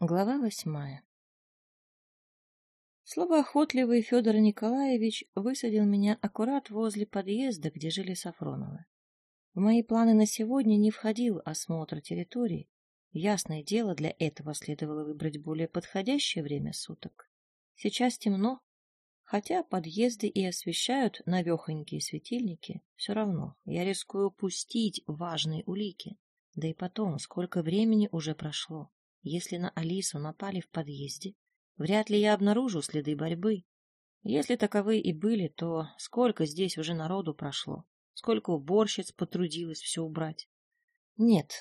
Глава восьмая Слово охотливый Федор Николаевич высадил меня аккурат возле подъезда, где жили Сафроновы. В мои планы на сегодня не входил осмотр территории. Ясное дело, для этого следовало выбрать более подходящее время суток. Сейчас темно, хотя подъезды и освещают навехонькие светильники, все равно я рискую упустить важные улики. Да и потом, сколько времени уже прошло. Если на Алису напали в подъезде, вряд ли я обнаружу следы борьбы. Если таковые и были, то сколько здесь уже народу прошло, сколько уборщиц потрудилось все убрать. Нет,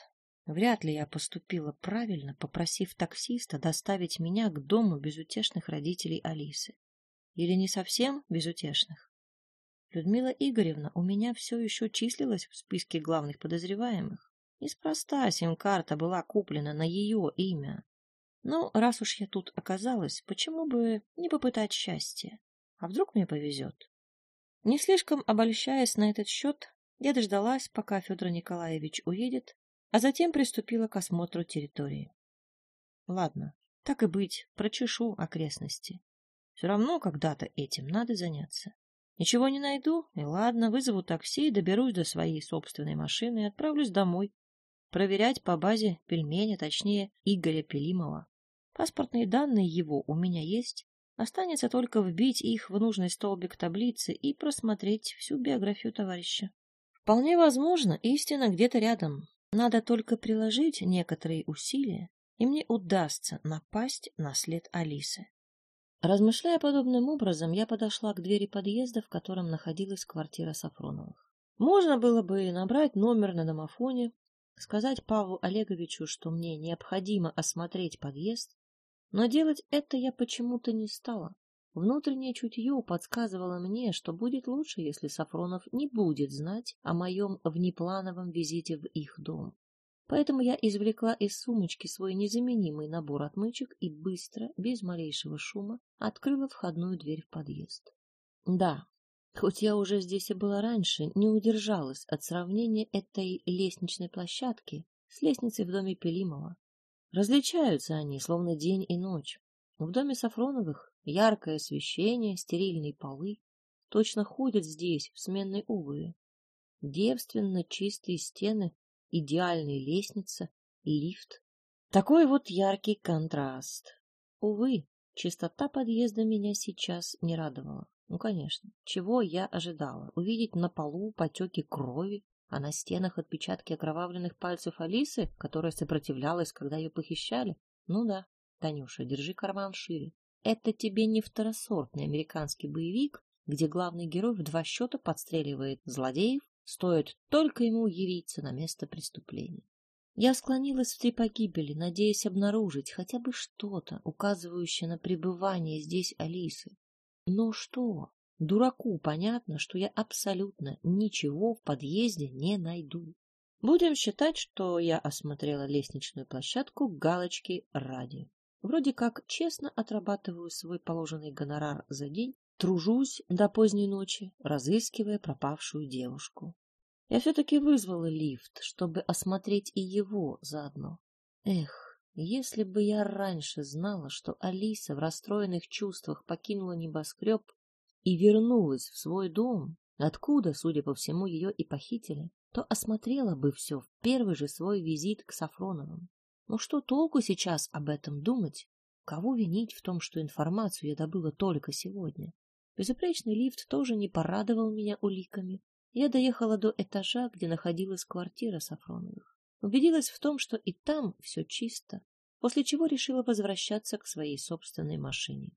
вряд ли я поступила правильно, попросив таксиста доставить меня к дому безутешных родителей Алисы. Или не совсем безутешных. Людмила Игоревна у меня все еще числилась в списке главных подозреваемых. Неспроста сим-карта была куплена на ее имя. Ну, раз уж я тут оказалась, почему бы не попытать счастье? А вдруг мне повезет? Не слишком обольщаясь на этот счет, я дождалась, пока Федор Николаевич уедет, а затем приступила к осмотру территории. Ладно, так и быть, прочешу окрестности. Все равно когда-то этим надо заняться. Ничего не найду, и ладно, вызову такси, доберусь до своей собственной машины и отправлюсь домой, проверять по базе пельмени, точнее, Игоря Пелимова. Паспортные данные его у меня есть. Останется только вбить их в нужный столбик таблицы и просмотреть всю биографию товарища. Вполне возможно, истина где-то рядом. Надо только приложить некоторые усилия, и мне удастся напасть на след Алисы. Размышляя подобным образом, я подошла к двери подъезда, в котором находилась квартира Сафроновых. Можно было бы набрать номер на домофоне, сказать Павлу Олеговичу, что мне необходимо осмотреть подъезд, но делать это я почему-то не стала. Внутреннее чутье подсказывало мне, что будет лучше, если Сафронов не будет знать о моем внеплановом визите в их дом. Поэтому я извлекла из сумочки свой незаменимый набор отмычек и быстро, без малейшего шума, открыла входную дверь в подъезд. Да, Хоть я уже здесь и была раньше, не удержалась от сравнения этой лестничной площадки с лестницей в доме Пелимова. Различаются они, словно день и ночь. В доме Сафроновых яркое освещение, стерильные полы. Точно ходят здесь в сменной обуви. Девственно чистые стены, идеальная лестница и лифт. Такой вот яркий контраст. Увы, чистота подъезда меня сейчас не радовала. Ну, конечно. Чего я ожидала? Увидеть на полу потеки крови, а на стенах отпечатки окровавленных пальцев Алисы, которая сопротивлялась, когда ее похищали? Ну да, Танюша, держи карман шире. Это тебе не второсортный американский боевик, где главный герой в два счета подстреливает злодеев, стоит только ему явиться на место преступления. Я склонилась в три погибели, надеясь обнаружить хотя бы что-то, указывающее на пребывание здесь Алисы. Но что? Дураку понятно, что я абсолютно ничего в подъезде не найду. Будем считать, что я осмотрела лестничную площадку галочки ради. Вроде как честно отрабатываю свой положенный гонорар за день, тружусь до поздней ночи, разыскивая пропавшую девушку. Я все-таки вызвала лифт, чтобы осмотреть и его заодно. Эх, если бы я раньше знала, что Алиса в расстроенных чувствах покинула небоскреб и вернулась в свой дом, откуда, судя по всему, ее и похитили, то осмотрела бы все в первый же свой визит к Сафроновым. Но что толку сейчас об этом думать? Кого винить в том, что информацию я добыла только сегодня? Безупречный лифт тоже не порадовал меня уликами. Я доехала до этажа, где находилась квартира Сафроновых. Убедилась в том, что и там все чисто, после чего решила возвращаться к своей собственной машине.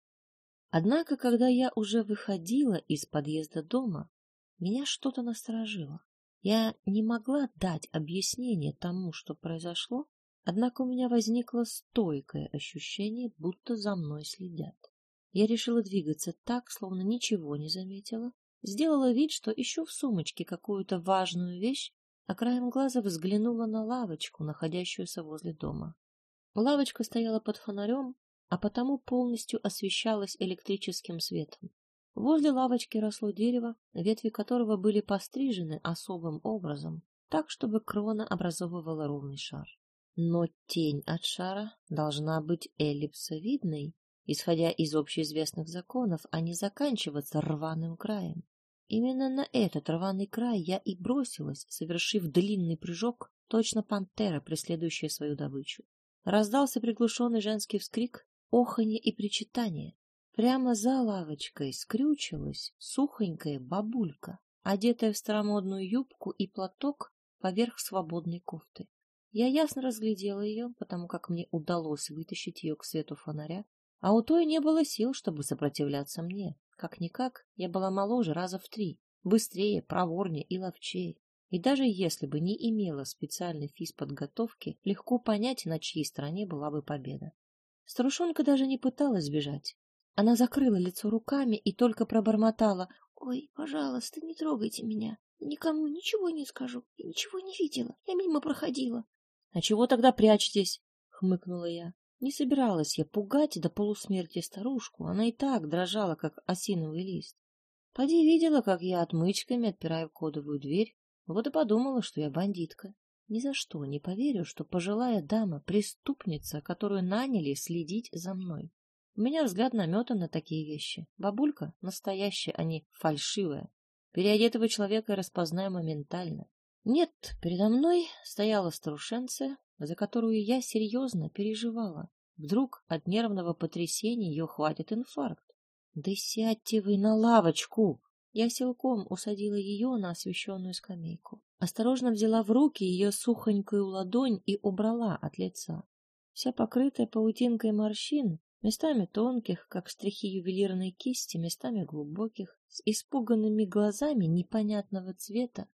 Однако, когда я уже выходила из подъезда дома, меня что-то насторожило. Я не могла дать объяснение тому, что произошло, однако у меня возникло стойкое ощущение, будто за мной следят. Я решила двигаться так, словно ничего не заметила, сделала вид, что ищу в сумочке какую-то важную вещь а краем глаза взглянула на лавочку, находящуюся возле дома. Лавочка стояла под фонарем, а потому полностью освещалась электрическим светом. Возле лавочки росло дерево, ветви которого были пострижены особым образом, так, чтобы крона образовывала ровный шар. Но тень от шара должна быть эллипсовидной, исходя из общеизвестных законов, а не заканчиваться рваным краем. Именно на этот рваный край я и бросилась, совершив длинный прыжок, точно пантера, преследующая свою добычу. Раздался приглушенный женский вскрик, оханье и причитание. Прямо за лавочкой скрючилась сухонькая бабулька, одетая в старомодную юбку и платок поверх свободной кофты. Я ясно разглядела ее, потому как мне удалось вытащить ее к свету фонаря, а у той не было сил, чтобы сопротивляться мне. Как-никак, я была моложе раза в три, быстрее, проворнее и ловчее. И даже если бы не имела специальной физподготовки, легко понять, на чьей стороне была бы победа. Старушонка даже не пыталась сбежать. Она закрыла лицо руками и только пробормотала. — Ой, пожалуйста, не трогайте меня. Никому ничего не скажу. Я ничего не видела. Я мимо проходила. — А чего тогда прячетесь? — хмыкнула я. Не собиралась я пугать до полусмерти старушку. Она и так дрожала, как осиновый лист. Поди видела, как я отмычками отпираю кодовую дверь. Вот и подумала, что я бандитка. Ни за что не поверю, что пожилая дама — преступница, которую наняли следить за мной. У меня взгляд наметан на такие вещи. Бабулька настоящая, а не фальшивая. Переодетого человека распознаю моментально. Нет, передо мной стояла старушенция, за которую я серьезно переживала. Вдруг от нервного потрясения ее хватит инфаркт. Да сядьте вы на лавочку! Я силком усадила ее на освещенную скамейку. Осторожно взяла в руки ее сухонькую ладонь и убрала от лица. Вся покрытая паутинкой морщин, местами тонких, как штрихи ювелирной кисти, местами глубоких, с испуганными глазами непонятного цвета,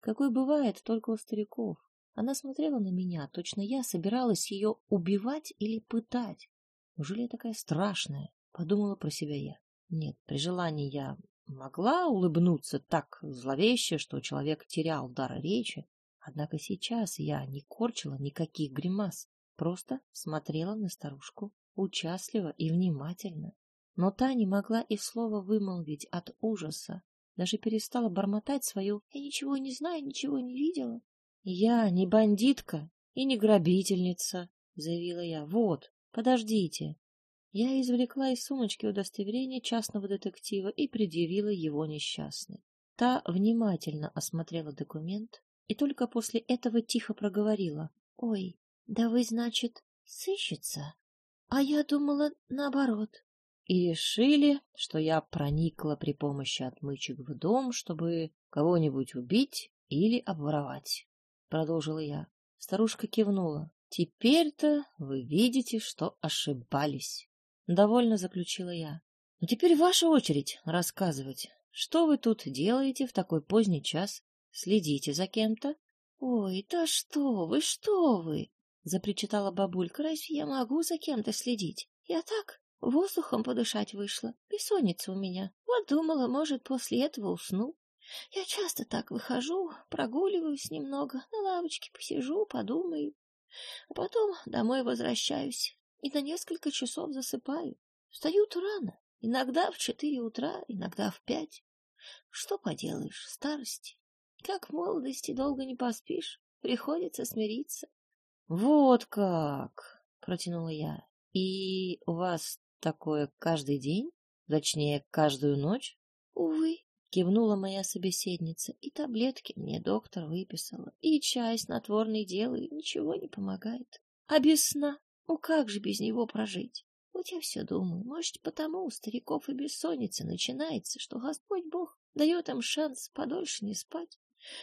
какой бывает только у стариков. Она смотрела на меня, точно я собиралась ее убивать или пытать. Неужели я такая страшная? Подумала про себя я. Нет, при желании я могла улыбнуться так зловеще, что человек терял дар речи, однако сейчас я не корчила никаких гримас, просто смотрела на старушку участливо и внимательно. Но та не могла и слова вымолвить от ужаса, даже перестала бормотать свою «я ничего не знаю, ничего не видела». «Я не бандитка и не грабительница», — заявила я. «Вот, подождите, я извлекла из сумочки удостоверение частного детектива и предъявила его несчастной. Та внимательно осмотрела документ и только после этого тихо проговорила. — Ой, да вы, значит, сыщется? А я думала наоборот. И решили, что я проникла при помощи отмычек в дом, чтобы кого-нибудь убить или обворовать. Продолжила я. Старушка кивнула. Теперь-то вы видите, что ошибались. Довольно заключила я. Но теперь ваша очередь рассказывать. Что вы тут делаете в такой поздний час? Следите за кем-то? Ой, да что вы, что вы? Запричитала бабулька. Разве я могу за кем-то следить? Я так воздухом подышать вышла. Бессонница у меня. Вот думала, может, после этого усну. Я часто так выхожу, прогуливаюсь немного, на лавочке посижу, подумаю. А потом домой возвращаюсь и на несколько часов засыпаю. Встают рано, иногда в четыре утра, иногда в пять. Что поделаешь, старости. Как в молодости долго не поспишь, приходится смириться. — Вот как! — протянула я. — И у вас такое каждый день? Точнее, каждую ночь? — Увы, — кивнула моя собеседница, — и таблетки мне доктор выписала, и чай снотворный делаю, ничего не помогает. А без сна ну как же без него прожить? Вот я все думаю, может, потому у стариков и бессонница начинается, что Господь Бог дает им шанс подольше не спать,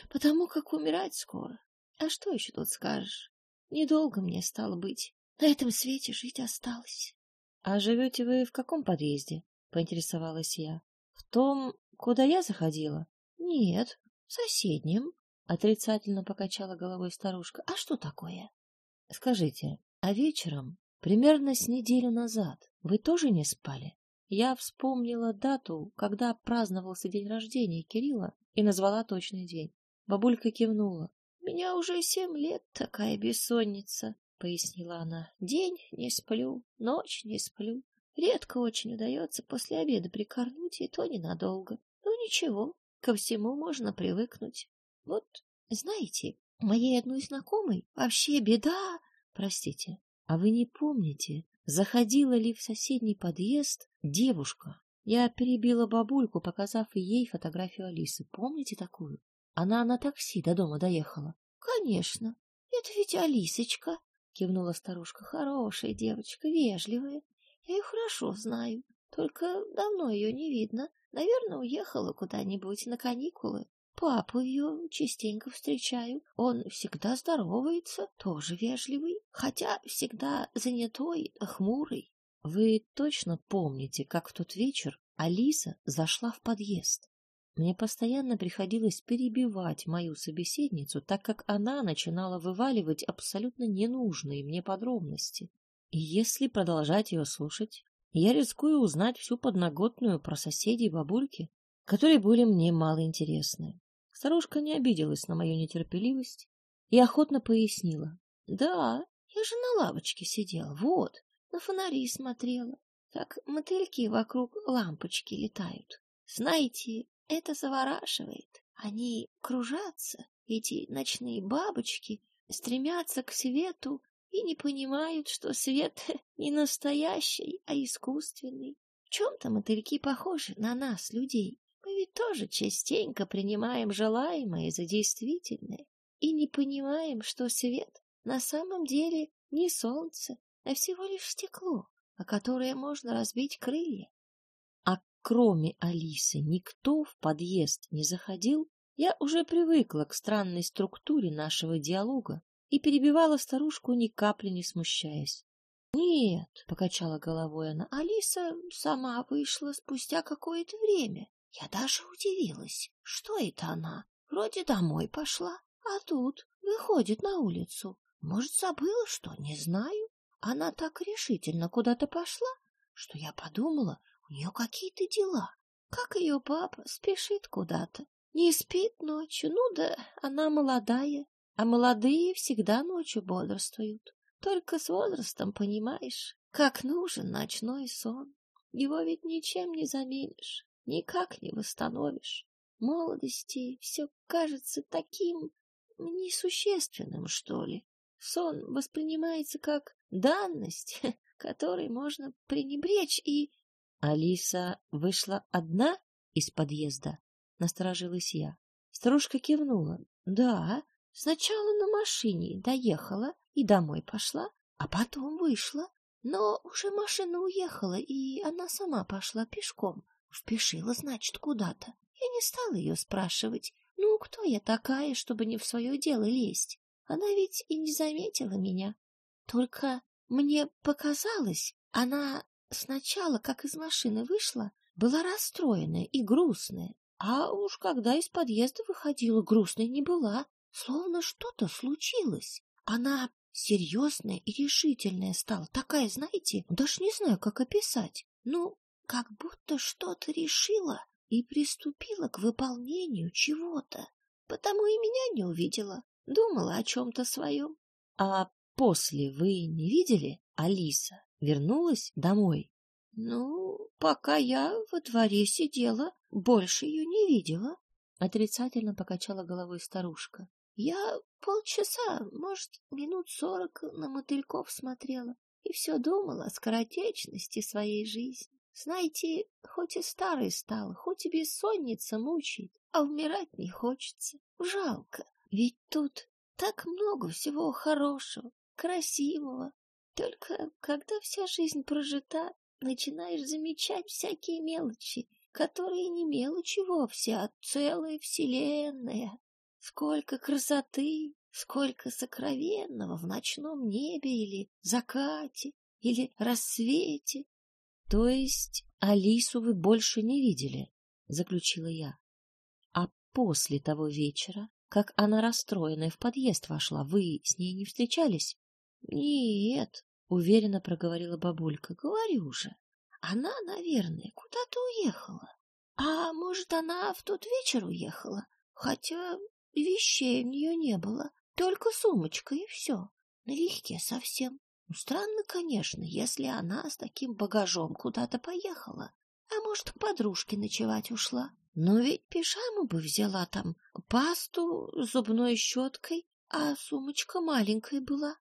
потому как умирать скоро. А что еще тут скажешь? Недолго мне стало быть. На этом свете жить осталось. — А живете вы в каком подъезде? — поинтересовалась я. — В том, куда я заходила? — Нет, в соседнем. — отрицательно покачала головой старушка. — А что такое? — Скажите, а вечером, примерно с неделю назад, вы тоже не спали? Я вспомнила дату, когда праздновался день рождения Кирилла, и назвала точный день. Бабулька кивнула. — Меня уже семь лет такая бессонница, — пояснила она. — День не сплю, ночь не сплю. Редко очень удается после обеда прикорнуть, и то ненадолго. Ну ничего, ко всему можно привыкнуть. Вот, знаете, моей одной знакомой вообще беда Простите, а вы не помните, заходила ли в соседний подъезд девушка? Я перебила бабульку, показав ей фотографию Алисы. Помните такую? Она на такси до дома доехала. Конечно. Это ведь Алисочка, кивнула старушка. Хорошая девочка, вежливая. Я ее хорошо знаю. Только давно ее не видно. Наверное, уехала куда-нибудь на каникулы. Папу ее частенько встречаю. Он всегда здоровается, тоже вежливый, хотя всегда занятой, хмурый. Вы точно помните, как в тот вечер Алиса зашла в подъезд? Мне постоянно приходилось перебивать мою собеседницу, так как она начинала вываливать абсолютно ненужные мне подробности. Если продолжать ее слушать, я рискую узнать всю подноготную про соседей бабульки, которые были мне мало интересны. Старушка не обиделась на мою нетерпеливость и охотно пояснила. — Да, я же на лавочке сидела, вот, на фонари смотрела, как мотыльки вокруг лампочки летают. Знаете, это завораживает. Они кружатся, эти ночные бабочки, стремятся к свету и не понимают, что свет не настоящий, а искусственный. В чем-то мотыльки похожи на нас, людей. Мы ведь тоже частенько принимаем желаемое за действительное и не понимаем, что свет на самом деле не солнце, а всего лишь стекло, о которое можно разбить крылья. А кроме Алисы никто в подъезд не заходил, я уже привыкла к странной структуре нашего диалога и перебивала старушку, ни капли не смущаясь. — Нет, — покачала головой она, — Алиса сама вышла спустя какое-то время. Я даже удивилась, что это она? Вроде домой пошла, а тут выходит на улицу. Может, забыла что, не знаю. Она так решительно куда-то пошла, что я подумала, у нее какие-то дела. Как ее папа спешит куда-то. Не спит ночью, ну да, она молодая, а молодые всегда ночью бодрствуют. Только с возрастом понимаешь, как нужен ночной сон. Его ведь ничем не заменишь, никак не восстановишь. молодости все кажется таким несущественным, что ли. Сон воспринимается как данность, которой можно пренебречь, и... Алиса вышла одна из подъезда, насторожилась я. Старушка кивнула. Да, сначала на машине доехала и домой пошла, а потом вышла. Но уже машина уехала, и она сама пошла пешком. Впешила, значит, куда-то. Я не стала ее спрашивать, ну, кто я такая, чтобы не в свое дело лезть? Она ведь и не заметила меня. Только мне показалось, она сначала, как из машины вышла, была расстроенная и грустная. А уж когда из подъезда выходила, грустной не была, словно что-то случилось. Она серьезная и решительная стала, такая, знаете, даже не знаю, как описать. Ну, как будто что-то решила и приступила к выполнению чего-то. Потому и меня не увидела, думала о чем-то своем. А после вы не видели, Алиса вернулась домой? Ну, пока я во дворе сидела, больше ее не видела. Отрицательно покачала головой старушка. Я полчаса, может, минут сорок на мотыльков смотрела и все думала о скоротечности своей жизни. Знаете, хоть и старый стал, хоть и бессонница мучает, а умирать не хочется. Жалко, ведь тут так много всего хорошего, красивого. Только когда вся жизнь прожита, начинаешь замечать всякие мелочи, которые не мелочи вовсе, а целая вселенная. Сколько красоты, сколько сокровенного в ночном небе или закате, или рассвете, то есть Алису вы больше не видели, заключила я. А после того вечера, как она расстроенная в подъезд вошла, вы с ней не встречались? Нет, уверенно проговорила бабулька. Говорю же. Она, наверное, куда-то уехала. А может, она в тот вечер уехала? Хотя вещей у нее не было, только сумочка и все. Налегке совсем. Ну, странно, конечно, если она с таким багажом куда-то поехала. А может, к подружке ночевать ушла. Но ведь пижаму бы взяла там, пасту зубной щеткой, а сумочка маленькая была.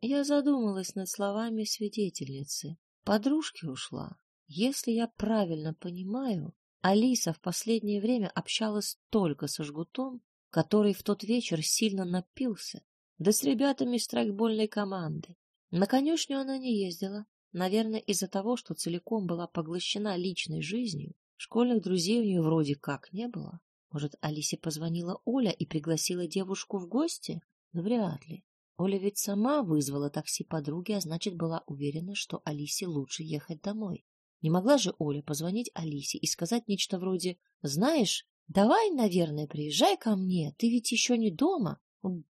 Я задумалась над словами свидетельницы. Подружки ушла. Если я правильно понимаю, Алиса в последнее время общалась только со жгутом, который в тот вечер сильно напился, да с ребятами страйкбольной команды. На конюшню она не ездила, наверное, из-за того, что целиком была поглощена личной жизнью. Школьных друзей у нее вроде как не было. Может, Алисе позвонила Оля и пригласила девушку в гости? Но вряд ли. Оля ведь сама вызвала такси подруги, а значит, была уверена, что Алисе лучше ехать домой. Не могла же Оля позвонить Алисе и сказать нечто вроде «Знаешь, давай, наверное, приезжай ко мне, ты ведь еще не дома».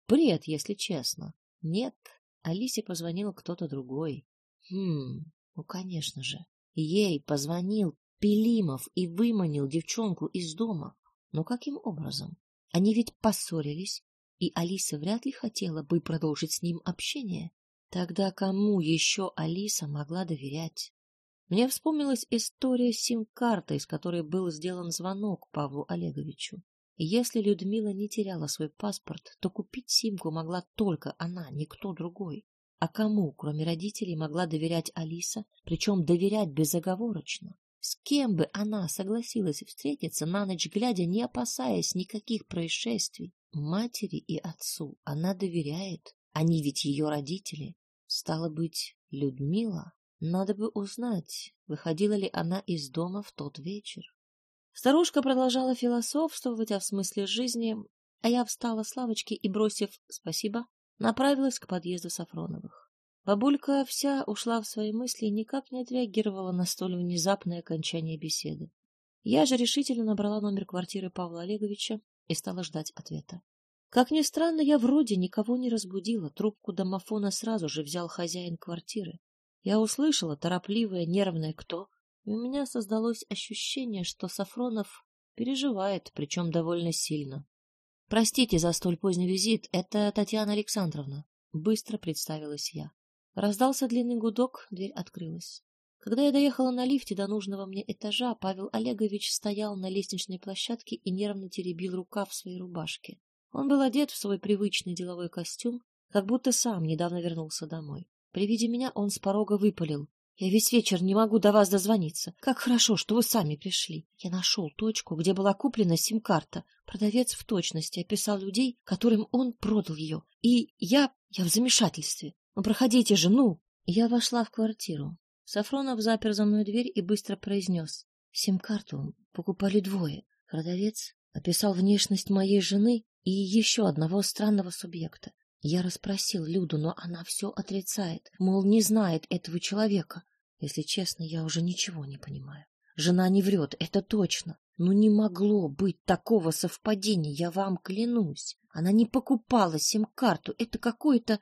Бред, если честно. Нет, Алисе позвонил кто-то другой. Хм, ну, конечно же. Ей позвонил Пелимов и выманил девчонку из дома. Но каким образом? Они ведь поссорились, и Алиса вряд ли хотела бы продолжить с ним общение. Тогда кому еще Алиса могла доверять? Мне вспомнилась история с сим-картой, из которой был сделан звонок Павлу Олеговичу. Если Людмила не теряла свой паспорт, то купить симку могла только она, никто другой. А кому, кроме родителей, могла доверять Алиса, причем доверять безоговорочно? С кем бы она согласилась встретиться на ночь глядя, не опасаясь никаких происшествий? Матери и отцу она доверяет, они ведь ее родители. Стало быть, Людмила надо бы узнать, выходила ли она из дома в тот вечер. Старушка продолжала философствовать о смысле жизни, а я встала с лавочки и, бросив «спасибо», направилась к подъезду Сафроновых. Бабулька вся ушла в свои мысли и никак не отреагировала на столь внезапное окончание беседы. Я же решительно набрала номер квартиры Павла Олеговича и стала ждать ответа. Как ни странно, я вроде никого не разбудила, трубку домофона сразу же взял хозяин квартиры. Я услышала торопливое, нервное «кто?», и у меня создалось ощущение, что Сафронов переживает, причем довольно сильно. «Простите за столь поздний визит, это Татьяна Александровна», — быстро представилась я. Раздался длинный гудок, дверь открылась. Когда я доехала на лифте до нужного мне этажа, Павел Олегович стоял на лестничной площадке и нервно теребил рукав своей рубашке. Он был одет в свой привычный деловой костюм, как будто сам недавно вернулся домой. При виде меня он с порога выпалил. Я весь вечер не могу до вас дозвониться. Как хорошо, что вы сами пришли. Я нашел точку, где была куплена сим-карта. Продавец в точности описал людей, которым он продал ее. И я... я в замешательстве. Ну, проходите же, ну! Я вошла в квартиру. Сафронов запер за мной дверь и быстро произнес. Сим-карту покупали двое. Продавец описал внешность моей жены и еще одного странного субъекта. Я расспросил Люду, но она все отрицает, мол, не знает этого человека. Если честно, я уже ничего не понимаю. Жена не врет, это точно. Но не могло быть такого совпадения, я вам клянусь. Она не покупала сим-карту, это какое-то...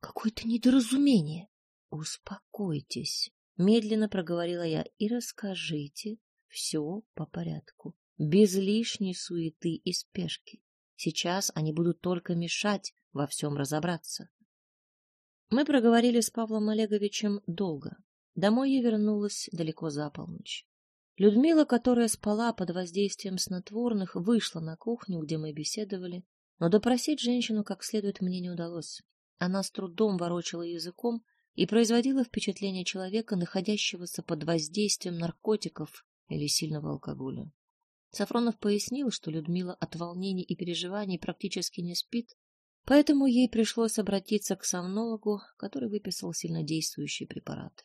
какое-то недоразумение. Успокойтесь, медленно проговорила я, и расскажите все по порядку, без лишней суеты и спешки. Сейчас они будут только мешать во всем разобраться. Мы проговорили с Павлом Олеговичем долго. Домой я вернулась далеко за полночь. Людмила, которая спала под воздействием снотворных, вышла на кухню, где мы беседовали, но допросить женщину как следует мне не удалось. Она с трудом ворочала языком и производила впечатление человека, находящегося под воздействием наркотиков или сильного алкоголя. Сафронов пояснил, что Людмила от волнений и переживаний практически не спит, Поэтому ей пришлось обратиться к сомнологу, который выписал сильнодействующие препараты.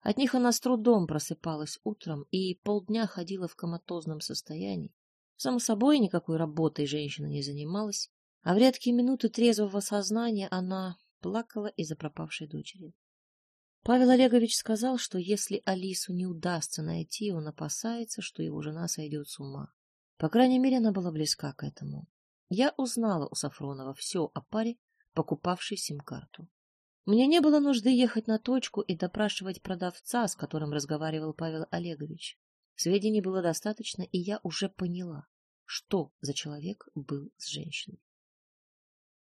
От них она с трудом просыпалась утром и полдня ходила в коматозном состоянии. Само собой, никакой работой женщина не занималась, а в редкие минуты трезвого сознания она плакала из-за пропавшей дочери. Павел Олегович сказал, что если Алису не удастся найти, он опасается, что его жена сойдет с ума. По крайней мере, она была близка к этому. Я узнала у Сафронова все о паре, покупавшей сим-карту. Мне не было нужды ехать на точку и допрашивать продавца, с которым разговаривал Павел Олегович. Сведений было достаточно, и я уже поняла, что за человек был с женщиной.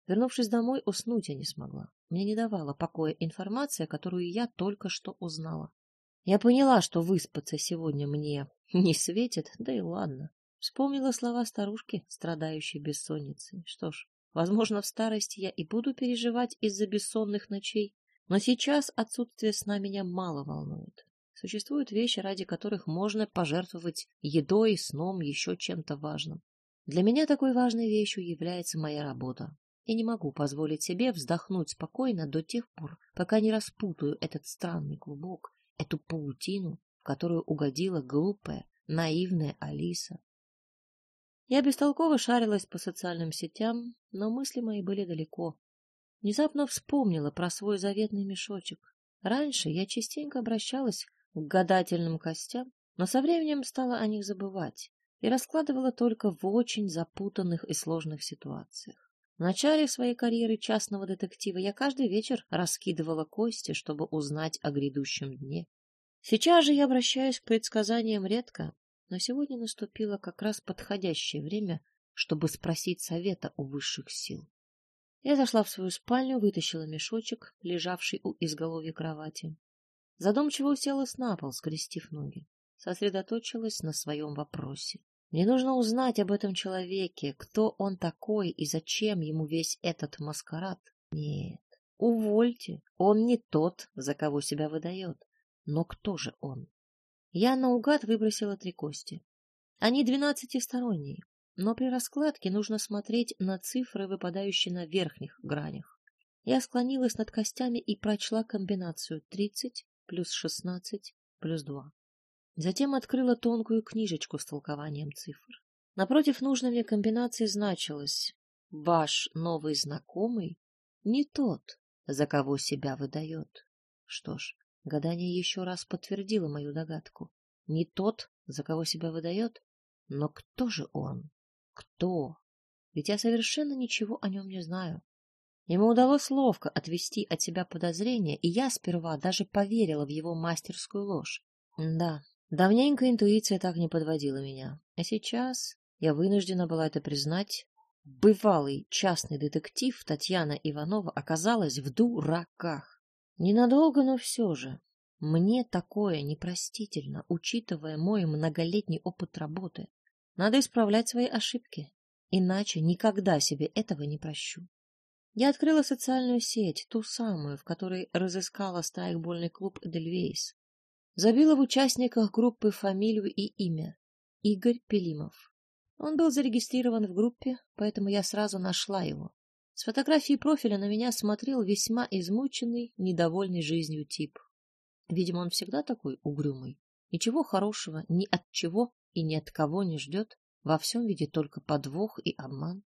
Вернувшись домой, уснуть я не смогла. Мне не давала покоя информация, которую я только что узнала. Я поняла, что выспаться сегодня мне не светит, да и ладно. Вспомнила слова старушки, страдающей бессонницей. Что ж, Возможно, в старости я и буду переживать из-за бессонных ночей, но сейчас отсутствие сна меня мало волнует. Существуют вещи, ради которых можно пожертвовать едой, сном, еще чем-то важным. Для меня такой важной вещью является моя работа. И не могу позволить себе вздохнуть спокойно до тех пор, пока не распутаю этот странный клубок, эту паутину, в которую угодила глупая, наивная Алиса. Я бестолково шарилась по социальным сетям, но мысли мои были далеко. Внезапно вспомнила про свой заветный мешочек. Раньше я частенько обращалась к гадательным костям, но со временем стала о них забывать и раскладывала только в очень запутанных и сложных ситуациях. В начале своей карьеры частного детектива я каждый вечер раскидывала кости, чтобы узнать о грядущем дне. Сейчас же я обращаюсь к предсказаниям редко, но сегодня наступило как раз подходящее время, чтобы спросить совета у высших сил. Я зашла в свою спальню, вытащила мешочек, лежавший у изголовья кровати. Задумчиво уселась на пол, скрестив ноги. Сосредоточилась на своем вопросе. Мне нужно узнать об этом человеке, кто он такой и зачем ему весь этот маскарад. Нет, увольте, он не тот, за кого себя выдает. Но кто же он? Я наугад выбросила три кости. Они двенадцатисторонние, но при раскладке нужно смотреть на цифры, выпадающие на верхних гранях. Я склонилась над костями и прочла комбинацию тридцать плюс шестнадцать плюс два. Затем открыла тонкую книжечку с толкованием цифр. Напротив нужной мне комбинации значилось «Ваш новый знакомый не тот, за кого себя выдает». Что ж, Гадание еще раз подтвердило мою догадку. Не тот, за кого себя выдает, но кто же он? Кто? Ведь я совершенно ничего о нем не знаю. Ему удалось ловко отвести от себя подозрения, и я сперва даже поверила в его мастерскую ложь. Да, давненько интуиция так не подводила меня. А сейчас я вынуждена была это признать. Бывалый частный детектив Татьяна Иванова оказалась в дураках. Ненадолго, но все же. Мне такое непростительно, учитывая мой многолетний опыт работы. Надо исправлять свои ошибки, иначе никогда себе этого не прощу. Я открыла социальную сеть, ту самую, в которой разыскала страйкбольный клуб «Эдельвейс». Забила в участниках группы фамилию и имя — Игорь Пелимов. Он был зарегистрирован в группе, поэтому я сразу нашла его. С фотографии профиля на меня смотрел весьма измученный, недовольный жизнью тип. Видимо, он всегда такой угрюмый. Ничего хорошего ни от чего и ни от кого не ждет, во всем видит только подвох и обман.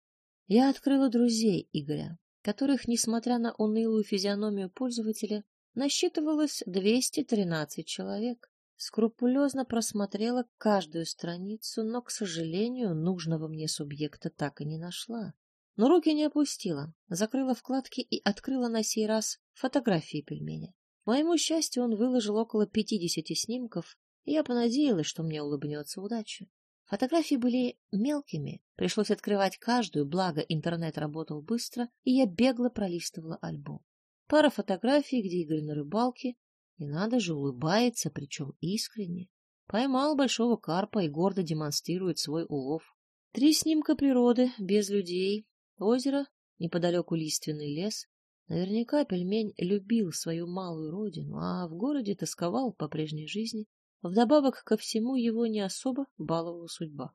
Я открыла друзей Игоря, которых, несмотря на унылую физиономию пользователя, насчитывалось 213 человек. Скрупулезно просмотрела каждую страницу, но, к сожалению, нужного мне субъекта так и не нашла. Но руки не опустила, закрыла вкладки и открыла на сей раз фотографии пельменя. К моему счастью, он выложил около пятидесяти снимков, и я понадеялась, что мне улыбнется удача. Фотографии были мелкими, пришлось открывать каждую, благо интернет работал быстро, и я бегло пролистывала альбом. Пара фотографий, где Игорь на рыбалке, и надо же, улыбается, причем искренне. Поймал большого карпа и гордо демонстрирует свой улов. Три снимка природы, без людей, Озеро, неподалеку лиственный лес. Наверняка пельмень любил свою малую родину, а в городе тосковал по прежней жизни. Вдобавок ко всему его не особо баловала судьба.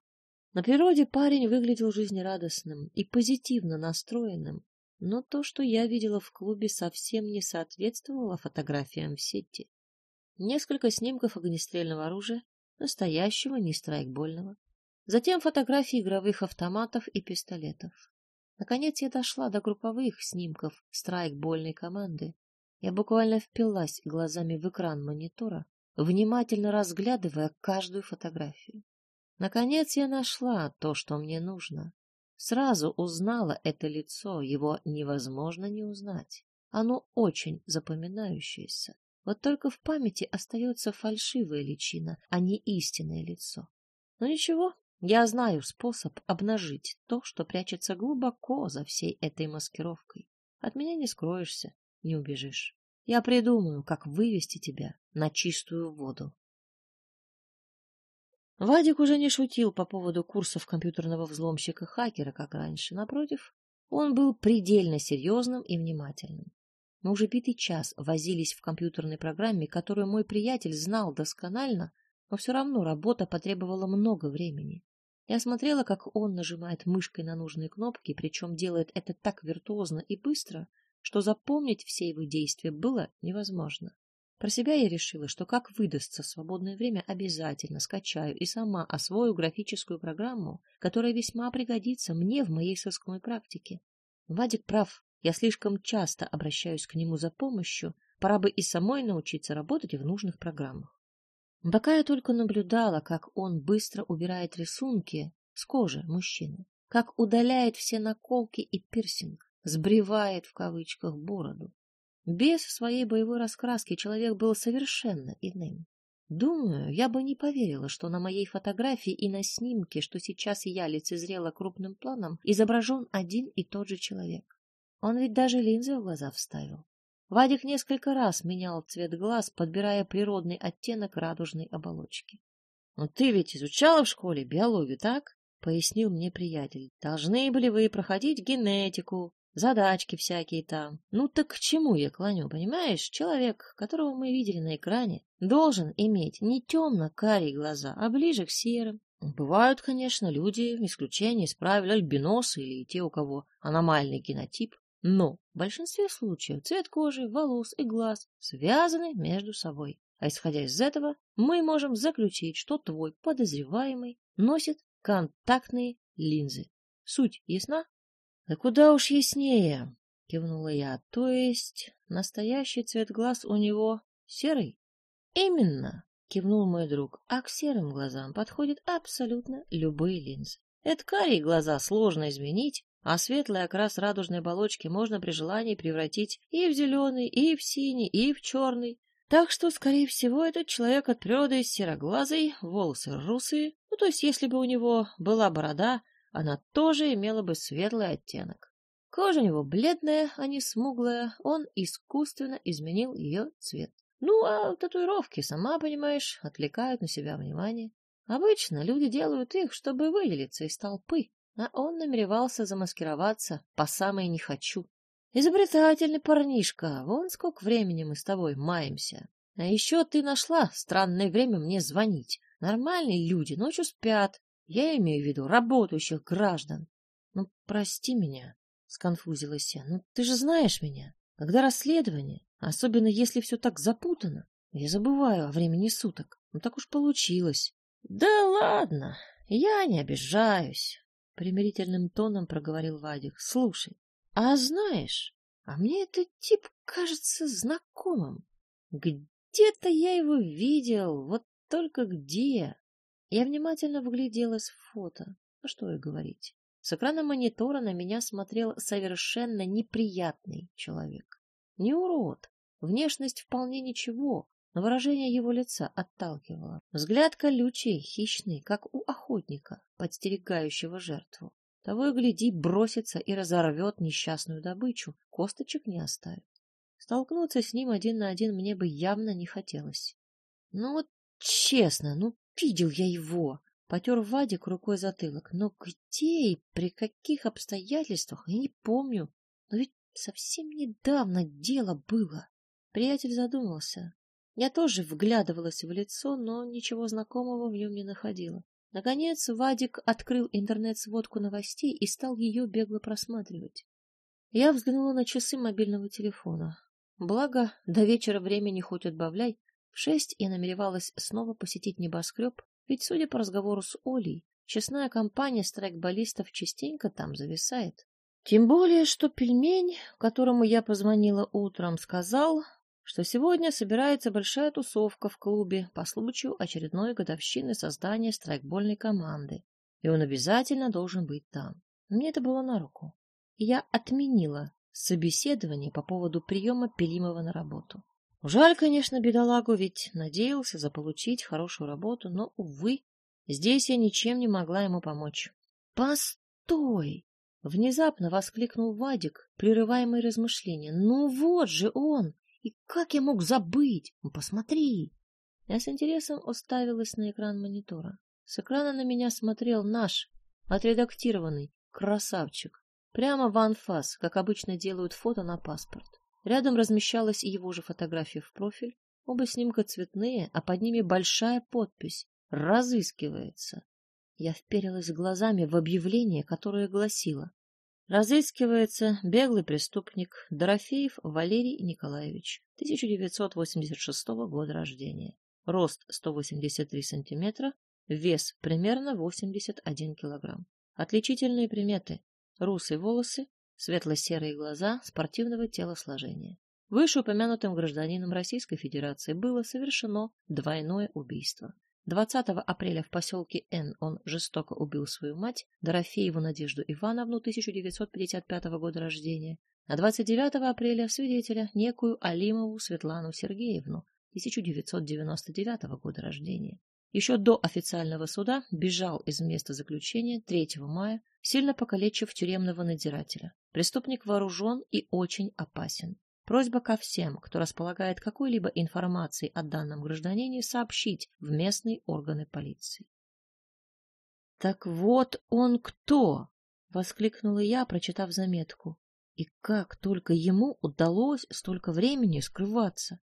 На природе парень выглядел жизнерадостным и позитивно настроенным, но то, что я видела в клубе, совсем не соответствовало фотографиям в сети. Несколько снимков огнестрельного оружия, настоящего, не страйкбольного. Затем фотографии игровых автоматов и пистолетов. Наконец я дошла до групповых снимков страйкбольной команды. Я буквально впилась глазами в экран монитора, внимательно разглядывая каждую фотографию. Наконец я нашла то, что мне нужно. Сразу узнала это лицо, его невозможно не узнать. Оно очень запоминающееся. Вот только в памяти остается фальшивая личина, а не истинное лицо. Но ничего, я знаю способ обнажить то, что прячется глубоко за всей этой маскировкой. От меня не скроешься, не убежишь. Я придумаю, как вывести тебя на чистую воду. Вадик уже не шутил по поводу курсов компьютерного взломщика-хакера, как раньше. Напротив, Он был предельно серьезным и внимательным. Мы уже битый час возились в компьютерной программе, которую мой приятель знал досконально, но все равно работа потребовала много времени. Я смотрела, как он нажимает мышкой на нужные кнопки, причем делает это так виртуозно и быстро, что запомнить все его действия было невозможно. Про себя я решила, что как выдастся свободное время, обязательно скачаю и сама освою графическую программу, которая весьма пригодится мне в моей сыскной практике. Вадик прав, я слишком часто обращаюсь к нему за помощью, пора бы и самой научиться работать в нужных программах. Пока я только наблюдала, как он быстро убирает рисунки с кожи мужчины, как удаляет все наколки и пирсинг, сбривает в кавычках бороду. Без своей боевой раскраски человек был совершенно иным. Думаю, я бы не поверила, что на моей фотографии и на снимке, что сейчас я лицезрела крупным планом, изображен один и тот же человек. Он ведь даже линзы в глаза вставил. Вадик несколько раз менял цвет глаз, подбирая природный оттенок радужной оболочки. — Но ты ведь изучала в школе биологию, так? — пояснил мне приятель. — Должны были вы проходить генетику, задачки всякие там. Ну так к чему я клоню, понимаешь? Человек, которого мы видели на экране, должен иметь не темно-карие глаза, а ближе к серым. Бывают, конечно, люди, исключение из правил, альбиносы или те, у кого аномальный генотип. Но в большинстве случаев цвет кожи, волос и глаз связаны между собой. А исходя из этого, мы можем заключить, что твой подозреваемый носит контактные линзы. Суть ясна? Да куда уж яснее, кивнула я. То есть настоящий цвет глаз у него серый? Именно, кивнул мой друг. А к серым глазам подходят абсолютно любые линзы. Это карие глаза сложно изменить, а светлый окрас радужной оболочки можно при желании превратить и в зеленый, и в синий, и в черный. Так что, скорее всего, этот человек от природы сероглазый, волосы русые, ну, то есть, если бы у него была борода, она тоже имела бы светлый оттенок. Кожа у него бледная, а не смуглая, он искусственно изменил ее цвет. Ну, а татуировки, сама понимаешь, отвлекают на себя внимание. Обычно люди делают их, чтобы выделиться из толпы, а он намеревался замаскироваться по самой не хочу. Изобретательный парнишка, вон сколько времени мы с тобой маемся. А еще ты нашла странное время мне звонить. Нормальные люди ночью спят, я имею в виду работающих граждан. Ну, прости меня, сконфузилась я. Ну, ты же знаешь меня. Когда расследование, особенно если все так запутано, я забываю о времени суток. Ну, так уж получилось. Да ладно, я не обижаюсь, примирительным тоном проговорил Вадик. Слушай, а знаешь, а мне этот тип кажется знакомым. Где-то я его видел, вот только где? Я внимательно вгляделась в фото. А что и говорить. С экрана монитора на меня смотрел совершенно неприятный человек. Не урод. Внешность вполне ничего, но выражение его лица отталкивало. Взгляд колючий, хищный, как у охотника, подстерегающего жертву. Того и гляди, бросится и разорвет несчастную добычу, косточек не оставит. Столкнуться с ним один на один мне бы явно не хотелось. Ну вот честно, ну видел я его. Потер Вадик рукой затылок. Но где и при каких обстоятельствах, я не помню. Но ведь совсем недавно дело было. Приятель задумался. Я тоже вглядывалась в лицо, но ничего знакомого в нем не находила. Наконец Вадик открыл интернет-сводку новостей и стал ее бегло просматривать. Я взглянула на часы мобильного телефона. Благо, до вечера времени хоть отбавляй, в шесть я намеревалась снова посетить небоскреб, ведь, судя по разговору с Олей, честная компания страйкболистов частенько там зависает. Тем более, что пельмень, которому я позвонила утром, сказал, что сегодня собирается большая тусовка в клубе по случаю очередной годовщины создания страйкбольной команды, и он обязательно должен быть там. Мне это было на руку. И я отменила собеседование по поводу приема Пелимова на работу. Жаль, конечно, бедолагу, ведь надеялся заполучить хорошую работу, но, увы, здесь я ничем не могла ему помочь. «Постой!» — внезапно воскликнул Вадик, прерываемый размышления. «Ну вот же он! И как я мог забыть? Ну, посмотри!» Я с интересом уставилась на экран монитора. С экрана на меня смотрел наш, отредактированный, красавчик. Прямо в анфас, как обычно делают фото на паспорт. Рядом размещалась его же фотография в профиль. Оба снимка цветные, а под ними большая подпись «Разыскивается». Я вперилась глазами в объявление, которое гласило Разыскивается беглый преступник Дорофеев Валерий Николаевич, 1986 года рождения. Рост 183 сантиметра, вес примерно 81 килограмм. Отличительные приметы. Русые волосы, светло-серые глаза, спортивного телосложения. Вышеупомянутым гражданином Российской Федерации было совершено двойное убийство. 20 апреля в поселке Н он жестоко убил свою мать, Дорофееву Надежду Ивановну, 1955 года рождения, а 29 апреля свидетеля, некую Алимову Светлану Сергеевну, 1999 года рождения. Еще до официального суда бежал из места заключения 3 мая, сильно покалечив тюремного надзирателя. Преступник вооружен и очень опасен. Просьба ко всем, кто располагает какой-либо информацией о данном гражданине, сообщить в местные органы полиции. «Так вот он кто!» — воскликнула я, прочитав заметку. И как только ему удалось столько времени скрываться?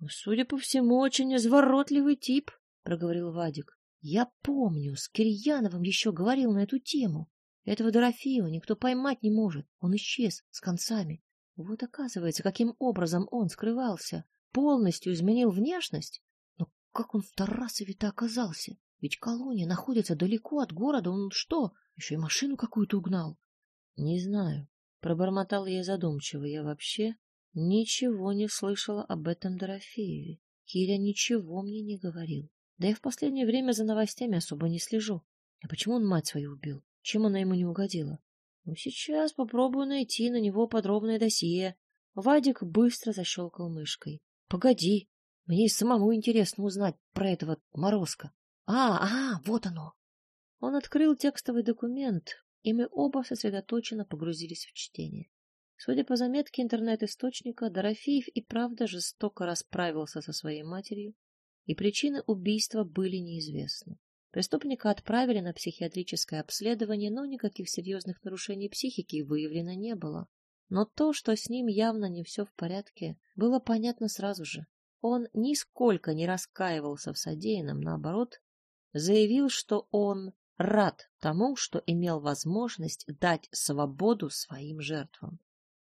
«Ну, судя по всему, очень изворотливый тип, — проговорил Вадик. Я помню, с Кирьяновым еще говорил на эту тему. Этого Дорофеева никто поймать не может. Он исчез с концами. Вот оказывается, каким образом он скрывался. Полностью изменил внешность. Но как он в Тарасове-то оказался? Ведь колония находится далеко от города. Он что, еще и машину какую-то угнал? Не знаю. Пробормотала я задумчиво. Я вообще ничего не слышала об этом Дорофееве. Киря ничего мне не говорил. Да я в последнее время за новостями особо не слежу. А почему он мать свою убил? Чем она ему не угодила? Ну, сейчас попробую найти на него подробное досье. Вадик быстро защелкал мышкой. Погоди, мне самому интересно узнать про этого Морозка. А, а, вот оно. Он открыл текстовый документ, и мы оба сосредоточенно погрузились в чтение. Судя по заметке интернет-источника, Дорофеев и правда жестоко расправился со своей матерью, и причины убийства были неизвестны. Преступника отправили на психиатрическое обследование, но никаких серьезных нарушений психики выявлено не было. Но то, что с ним явно не все в порядке, было понятно сразу же. Он нисколько не раскаивался в содеянном, наоборот, заявил, что он рад тому, что имел возможность дать свободу своим жертвам.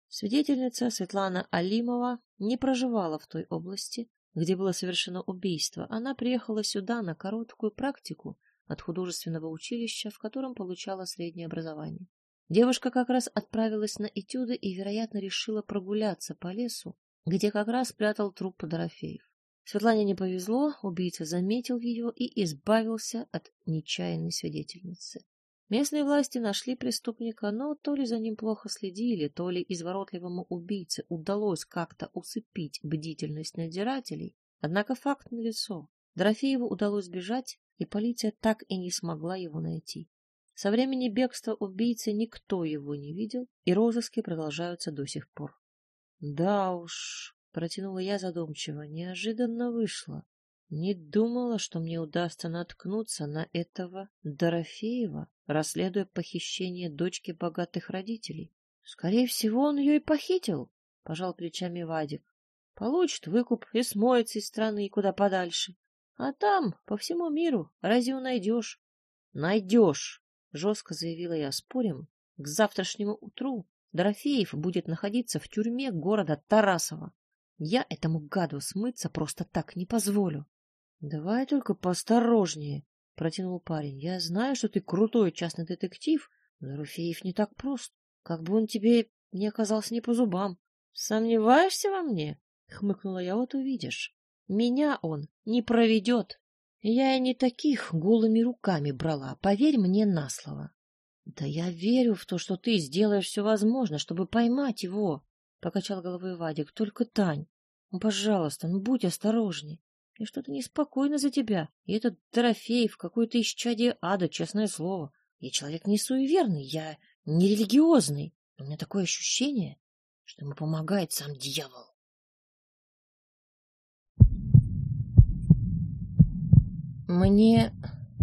Свидетельница Светлана Алимова не проживала в той области, где было совершено убийство, она приехала сюда на короткую практику от художественного училища, в котором получала среднее образование. Девушка как раз отправилась на этюды и, вероятно, решила прогуляться по лесу, где как раз спрятал труп Дорофеев. Светлане не повезло, убийца заметил ее и избавился от нечаянной свидетельницы. Местные власти нашли преступника, но то ли за ним плохо следили, то ли изворотливому убийце удалось как-то усыпить бдительность надзирателей. Однако факт налицо. Дорофееву удалось бежать, и полиция так и не смогла его найти. Со времени бегства убийцы никто его не видел, и розыски продолжаются до сих пор. — Да уж, — протянула я задумчиво, — неожиданно вышло. Не думала, что мне удастся наткнуться на этого Дорофеева, расследуя похищение дочки богатых родителей. Скорее всего, он ее и похитил, — пожал плечами Вадик. Получит выкуп и смоется из страны куда подальше. А там, по всему миру, разве найдешь? — Найдешь, — жестко заявила я. Спорим, к завтрашнему утру Дорофеев будет находиться в тюрьме города Тарасова. Я этому гаду смыться просто так не позволю. — Давай только поосторожнее, — протянул парень. — Я знаю, что ты крутой частный детектив, но Руфеев не так прост. Как бы он тебе не оказался не по зубам. — Сомневаешься во мне? — хмыкнула я. — Вот увидишь. Меня он не проведет. Я и не таких голыми руками брала, поверь мне на слово. — Да я верю в то, что ты сделаешь все возможное, чтобы поймать его, — покачал головой Вадик. — Только, Тань, ну, пожалуйста, ну будь осторожней. Мне что-то неспокойно за тебя. И этот Дорофеев какой-то исчадие ада, честное слово. Я человек не суеверный, я не религиозный. Но у меня такое ощущение, что ему помогает сам дьявол. Мне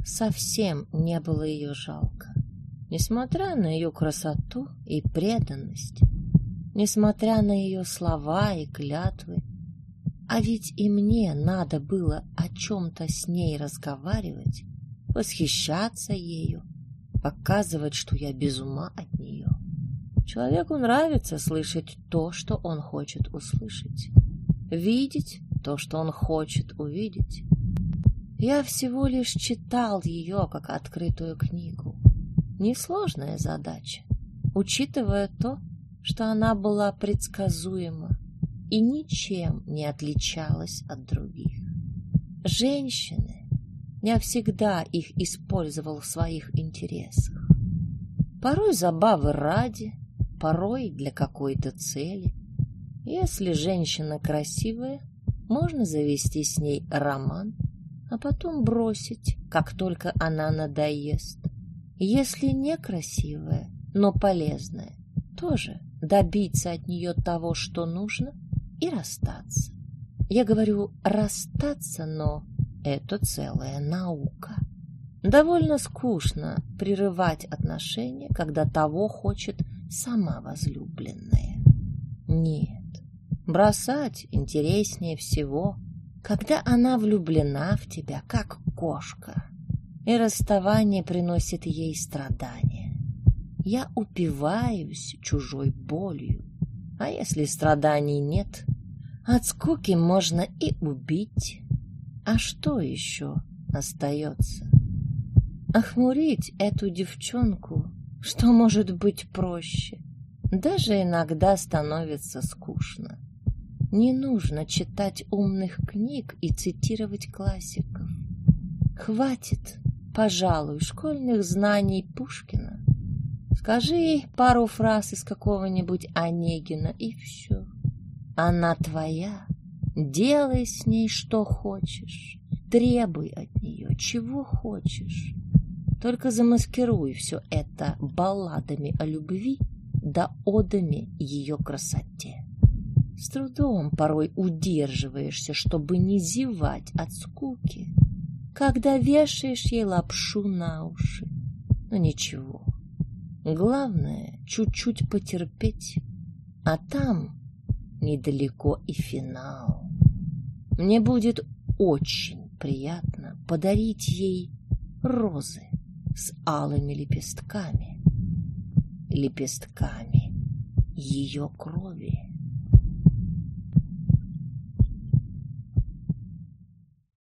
совсем не было ее жалко. Несмотря на ее красоту и преданность, несмотря на ее слова и клятвы, а ведь и мне надо было о чем-то с ней разговаривать, восхищаться ею, показывать, что я без ума от нее. Человеку нравится слышать то, что он хочет услышать, видеть то, что он хочет увидеть. Я всего лишь читал ее как открытую книгу. Несложная задача, учитывая то, что она была предсказуема и ничем не отличалась от других. Женщины, я всегда их использовал в своих интересах. Порой забавы ради, порой для какой-то цели. Если женщина красивая, можно завести с ней роман, а потом бросить, как только она надоест. Если некрасивая, но полезная, тоже добиться от нее того, что нужно, и расстаться. Я говорю расстаться, но это целая наука. Довольно скучно прерывать отношения, когда того хочет сама возлюбленная. Нет, бросать интереснее всего, когда она влюблена в тебя, как кошка, и расставание приносит ей страдания. Я упиваюсь чужой болью, а если страданий нет, от скуки можно и убить. А что еще остается? Охмурить эту девчонку, что может быть проще? Даже иногда становится скучно. Не нужно читать умных книг и цитировать классиков. Хватит, пожалуй, школьных знаний Пушкина. Скажи пару фраз из какого-нибудь Онегина, и все. Она твоя. Делай с ней что хочешь. Требуй от нее чего хочешь. Только замаскируй все это балладами о любви да одами ее красоте. С трудом порой удерживаешься, чтобы не зевать от скуки, когда вешаешь ей лапшу на уши. Но ничего, Главное — чуть-чуть потерпеть, а там недалеко и финал. Мне будет очень приятно подарить ей розы с алыми лепестками, лепестками ее крови.